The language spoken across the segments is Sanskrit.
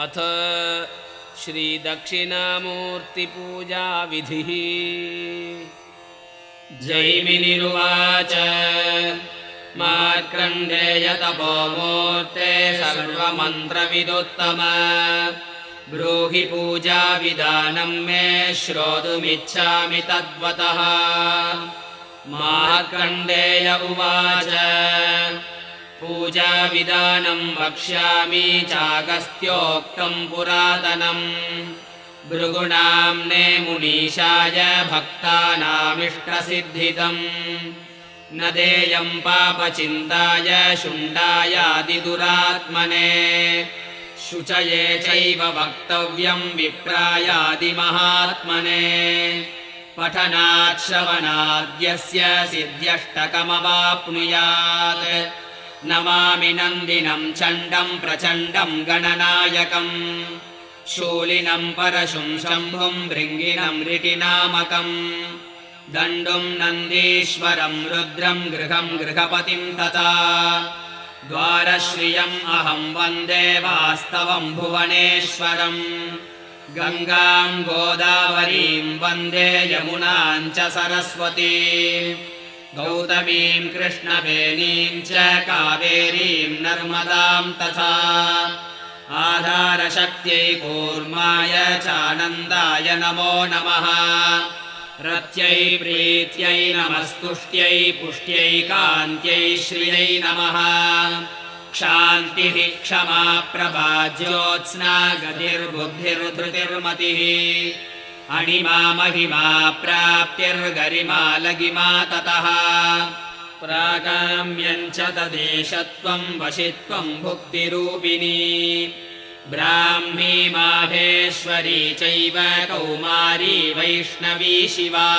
अथ श्रीदक्षिणामूर्तिपूजाविधिः। जैमिनिरुवाच मार्कण्डेयतपो मूर्ते सर्वमन्त्रविदुत्तम। ब्रूहि पूजाविधानम् मे श्रोतुमिच्छामि तद्वतः। मार्कण्डेय उवाच पूजाविधानम् वक्ष्यामि चागस्त्योक्तम् पुरातनम्। भृगुणाम्ने मुनीशाय भक्तानामिष्टसिद्धितम् न देयम् पापचिन्ताय शुण्डायादिदुरात्मने। शुचये चैव वक्तव्यम् विप्रायादिमहात्मने। पठनाच्छवनाद्यस्य सिद्ध्यष्टकमवाप्नुयात् नमामि नन्दिनम् चण्डम् प्रचण्डम् गणनायकम् शूलिनम् परशुम् शम्भुम् भृङ्गिनम् रिटिनामकम् दण्डुम् नन्दीश्वरम् रुद्रम् गृहम् गृहपतिम् तथा द्वारश्रियम् अहम् वन्दे वास्तवम् भुवनेश्वरम् गङ्गाम् गोदावरीम् वन्दे यमुनाम् च सरस्वती गौतमीम् कृष्णवेणीम् च कावेरीम् नर्मदाम् तथा आधारशक्त्यै कूर्माय चानन्दाय नमो नमः। रत्यै प्रीत्यै नमस्तुष्ट्यै पुष्ट्यै कान्त्यै श्रियै नमः। क्षान्तिः क्षमा प्रभा ज्योत्स्ना गतिर्बुद्धिर्धृतिर्मतिः अणिमा महिमा प्राप्तिर्गरिमा लगिमा ततः प्राकाम्यम् च तदेशत्वम् वशित्वम् भुक्तिरूपिणी। ब्राह्मी माहेश्वरी चैव कौमारी वैष्णवी शिवा।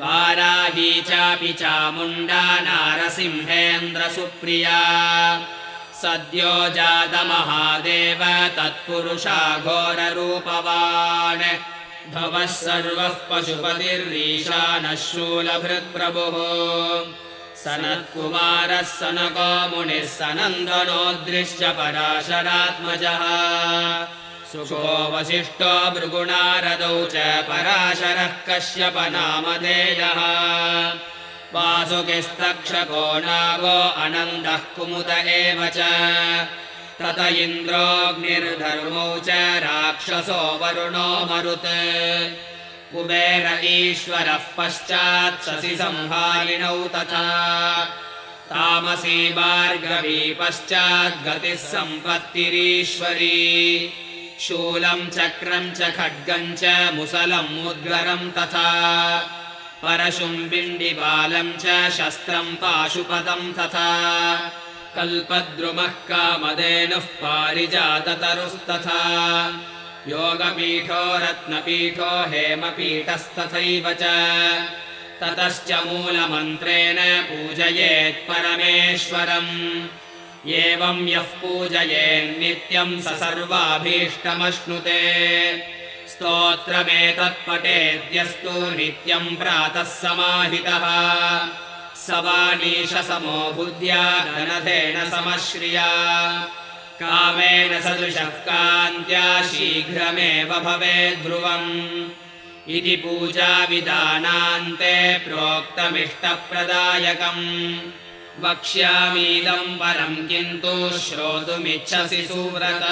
वाराही चापि चामुण्डा नारसिंहेन्द्रसुप्रिया। सद्यो जातमहादेव तत्पुरुषा घोररूपवान् भवः सर्वः पशुपतिर्रीशानः शूलभृत्प्रभुः। सनत्कुमारः सनको मुनिः सनन्दनोदृश्य पराशरात्मजः। सुखो वसिष्ठो भृगुणारदौ च पराशरः कश्यपनामधेयः। वासुकिस्तक्षको नागो अनन्दः कुमुद एव च तत इन्द्रोऽग्निर्धर्मौ च राक्षसो वरुणो मरुत्। कुबेर ईश्वरः पश्चात् शशि संहारिणौ तथा। तामसी भार्गवी पश्चाद्गतिः सम्पत्तिरीश्वरी। शूलम् चक्रम् च खड्गम् च मुसलम् मुद्गरम् तथा। परशुम् बिण्डिबालम् च शस्त्रम् पाशुपदम् तथा कल्पद्रुमः कामधेनुः पारिजाततरुस्तथा। योगपीठो रत्नपीठो हेमपीठस्तथैव च। ततश्च मूलमन्त्रेण पूजयेत् परमेश्वरम्। एवम् यः पूजयेन्नित्यम् स सर्वाभीष्टमश्नुते। स्तोत्रमेतत्पटेद्यस्तु नित्यम् प्रातः समाहितः वाणीशसमो बुद्ध्या धनधेन समश्रिया। कामेन सदृशः कान्त्या शीघ्रमेव भवेद्ध्रुवम् इति पूजाविधानान्ते प्रोक्तमिष्टप्रदायकम्। वक्ष्यामीदम् परम् किन्तु श्रोतुमिच्छसि सुव्रत